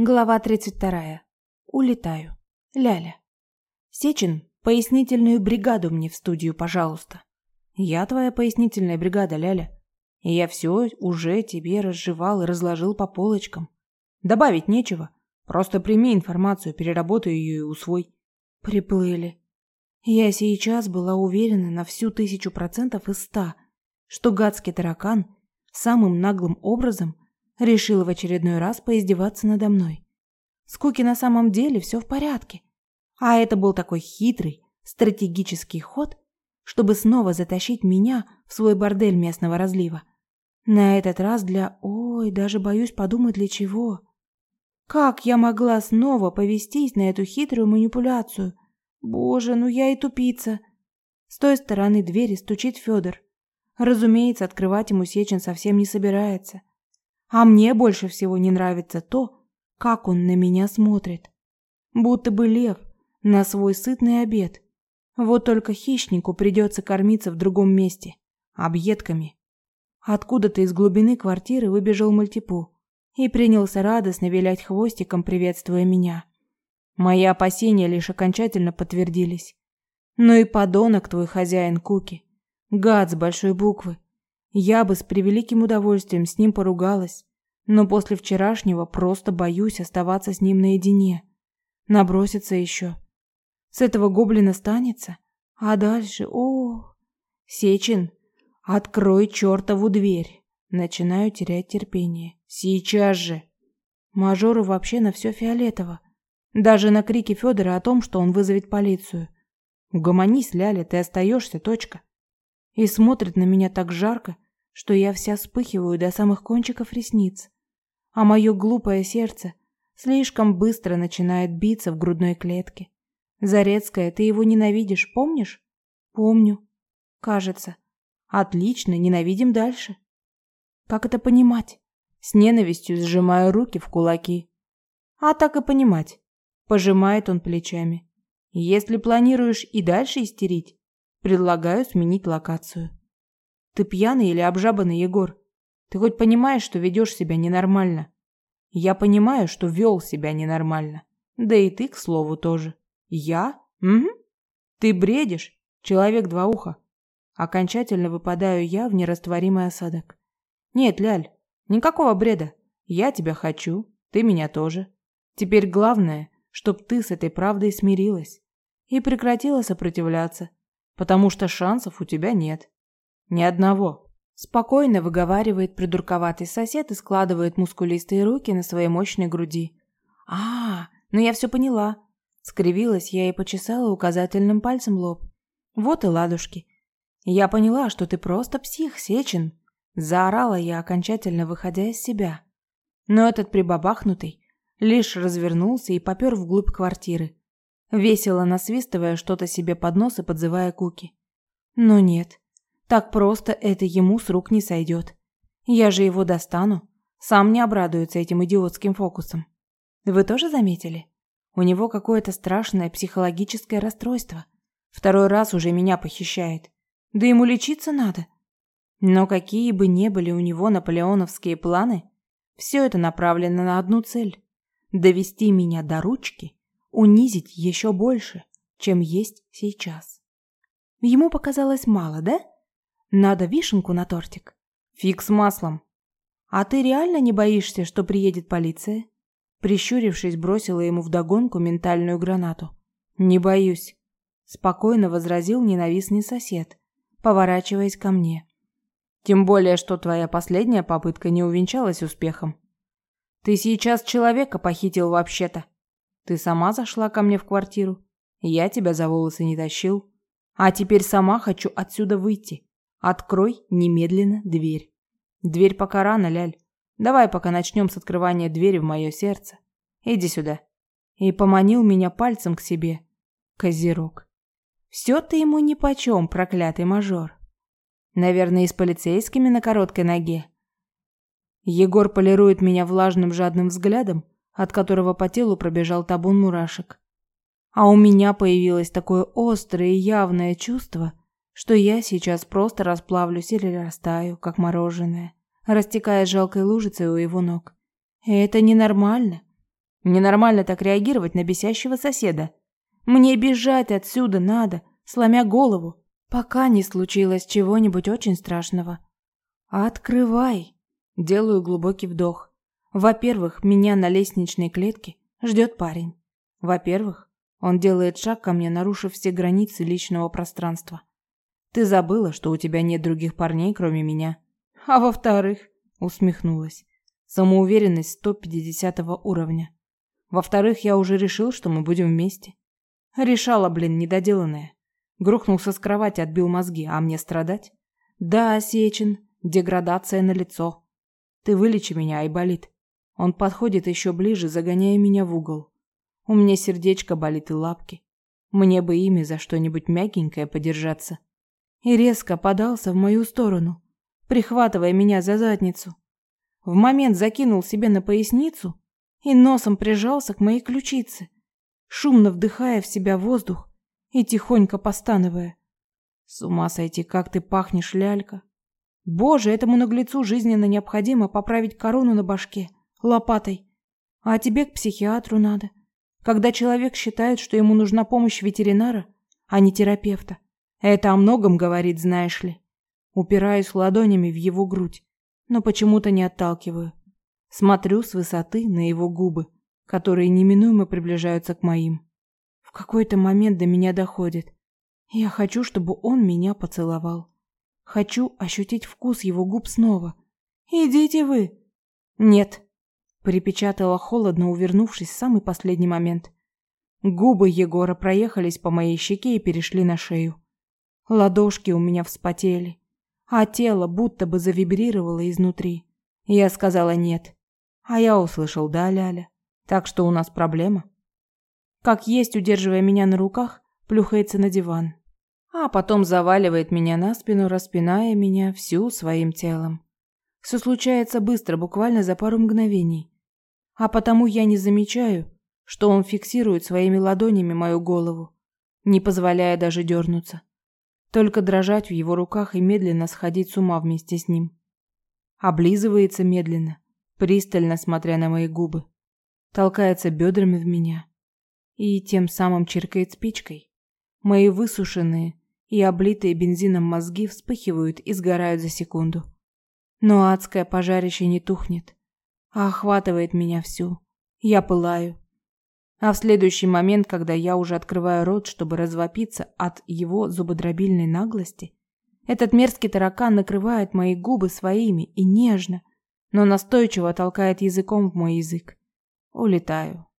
Глава 32. Улетаю. Ляля. Сечин, пояснительную бригаду мне в студию, пожалуйста. Я твоя пояснительная бригада, Ляля. И я все уже тебе разжевал и разложил по полочкам. Добавить нечего. Просто прими информацию, переработай ее и усвой. Приплыли. Я сейчас была уверена на всю тысячу процентов из ста, что гадский таракан самым наглым образом – Решила в очередной раз поиздеваться надо мной. С на самом деле все в порядке. А это был такой хитрый, стратегический ход, чтобы снова затащить меня в свой бордель местного разлива. На этот раз для... Ой, даже боюсь подумать для чего. Как я могла снова повестись на эту хитрую манипуляцию? Боже, ну я и тупица. С той стороны двери стучит Федор. Разумеется, открывать ему Сечин совсем не собирается. А мне больше всего не нравится то, как он на меня смотрит. Будто бы лев на свой сытный обед. Вот только хищнику придется кормиться в другом месте, объедками. Откуда-то из глубины квартиры выбежал мультипу и принялся радостно вилять хвостиком, приветствуя меня. Мои опасения лишь окончательно подтвердились. Ну и подонок твой хозяин Куки. Гад с большой буквы. Я бы с превеликим удовольствием с ним поругалась, но после вчерашнего просто боюсь оставаться с ним наедине. Набросится еще. С этого гоблина станется, а дальше, о, Сечин, открой чертову дверь. Начинаю терять терпение. Сейчас же. Мажору вообще на все фиолетово. Даже на крики Федора о том, что он вызовет полицию. Угомонись, Ляля, ты остаешься, точка и смотрит на меня так жарко, что я вся вспыхиваю до самых кончиков ресниц. А мое глупое сердце слишком быстро начинает биться в грудной клетке. Зарецкая, ты его ненавидишь, помнишь? Помню. Кажется. Отлично, ненавидим дальше. Как это понимать? С ненавистью сжимаю руки в кулаки. А так и понимать. Пожимает он плечами. Если планируешь и дальше истерить, Предлагаю сменить локацию. Ты пьяный или обжабанный, Егор? Ты хоть понимаешь, что ведешь себя ненормально? Я понимаю, что вел себя ненормально. Да и ты, к слову, тоже. Я? Угу. Ты бредишь, человек два уха. Окончательно выпадаю я в нерастворимый осадок. Нет, Ляль, никакого бреда. Я тебя хочу, ты меня тоже. Теперь главное, чтоб ты с этой правдой смирилась и прекратила сопротивляться потому что шансов у тебя нет. Ни одного. Спокойно выговаривает придурковатый сосед и складывает мускулистые руки на своей мощной груди. А, ну я все поняла. Скривилась я и почесала указательным пальцем лоб. Вот и ладушки. Я поняла, что ты просто псих, Сечин. Заорала я, окончательно выходя из себя. Но этот прибабахнутый лишь развернулся и попер вглубь квартиры, весело насвистывая что-то себе под нос и подзывая Куки. Но нет, так просто это ему с рук не сойдет. Я же его достану, сам не обрадуется этим идиотским фокусом. Вы тоже заметили? У него какое-то страшное психологическое расстройство. Второй раз уже меня похищает. Да ему лечиться надо. Но какие бы ни были у него наполеоновские планы, все это направлено на одну цель – довести меня до ручки унизить еще больше, чем есть сейчас. Ему показалось мало, да? Надо вишенку на тортик. Фиг с маслом. А ты реально не боишься, что приедет полиция? Прищурившись, бросила ему вдогонку ментальную гранату. Не боюсь, спокойно возразил ненавистный сосед, поворачиваясь ко мне. Тем более, что твоя последняя попытка не увенчалась успехом. Ты сейчас человека похитил вообще-то. Ты сама зашла ко мне в квартиру. Я тебя за волосы не тащил. А теперь сама хочу отсюда выйти. Открой немедленно дверь. Дверь пока рано, Ляль. Давай пока начнем с открывания двери в мое сердце. Иди сюда. И поманил меня пальцем к себе. Козерог. Все ты ему нипочем, проклятый мажор. Наверное, и с полицейскими на короткой ноге. Егор полирует меня влажным жадным взглядом, от которого по телу пробежал табун мурашек. А у меня появилось такое острое и явное чувство, что я сейчас просто расплавлюсь или растаю, как мороженое, растекаясь жалкой лужицей у его ног. И это ненормально. Ненормально так реагировать на бесящего соседа. Мне бежать отсюда надо, сломя голову, пока не случилось чего-нибудь очень страшного. Открывай. Делаю глубокий вдох. Во-первых, меня на лестничной клетке ждет парень. Во-первых, он делает шаг ко мне, нарушив все границы личного пространства. Ты забыла, что у тебя нет других парней, кроме меня. А во-вторых, усмехнулась. Самоуверенность 150 уровня. Во-вторых, я уже решил, что мы будем вместе. Решала, блин, недоделанная. Грохнулся с кровати, отбил мозги, а мне страдать? Да, Сечин, деградация на лицо. Ты вылечи меня, Айболит. Он подходит еще ближе, загоняя меня в угол. У меня сердечко болит и лапки. Мне бы ими за что-нибудь мягенькое подержаться. И резко подался в мою сторону, прихватывая меня за задницу. В момент закинул себе на поясницу и носом прижался к моей ключице, шумно вдыхая в себя воздух и тихонько постановая. С ума сойти, как ты пахнешь, лялька. Боже, этому наглецу жизненно необходимо поправить корону на башке лопатой. А тебе к психиатру надо. Когда человек считает, что ему нужна помощь ветеринара, а не терапевта. Это о многом говорит, знаешь ли. Упираюсь ладонями в его грудь, но почему-то не отталкиваю. Смотрю с высоты на его губы, которые неминуемо приближаются к моим. В какой-то момент до меня доходит. Я хочу, чтобы он меня поцеловал. Хочу ощутить вкус его губ снова. Идите вы. Нет. Припечатала холодно, увернувшись в самый последний момент. Губы Егора проехались по моей щеке и перешли на шею. Ладошки у меня вспотели, а тело будто бы завибрировало изнутри. Я сказала нет. А я услышал «да, Ляля». Так что у нас проблема. Как есть, удерживая меня на руках, плюхается на диван. А потом заваливает меня на спину, распиная меня всю своим телом. Все случается быстро, буквально за пару мгновений. А потому я не замечаю, что он фиксирует своими ладонями мою голову, не позволяя даже дернуться. Только дрожать в его руках и медленно сходить с ума вместе с ним. Облизывается медленно, пристально смотря на мои губы, толкается бедрами в меня и тем самым чиркает спичкой. Мои высушенные и облитые бензином мозги вспыхивают и сгорают за секунду. Но адское пожарище не тухнет, а охватывает меня всю. Я пылаю. А в следующий момент, когда я уже открываю рот, чтобы развопиться от его зубодробильной наглости, этот мерзкий таракан накрывает мои губы своими и нежно, но настойчиво толкает языком в мой язык. Улетаю.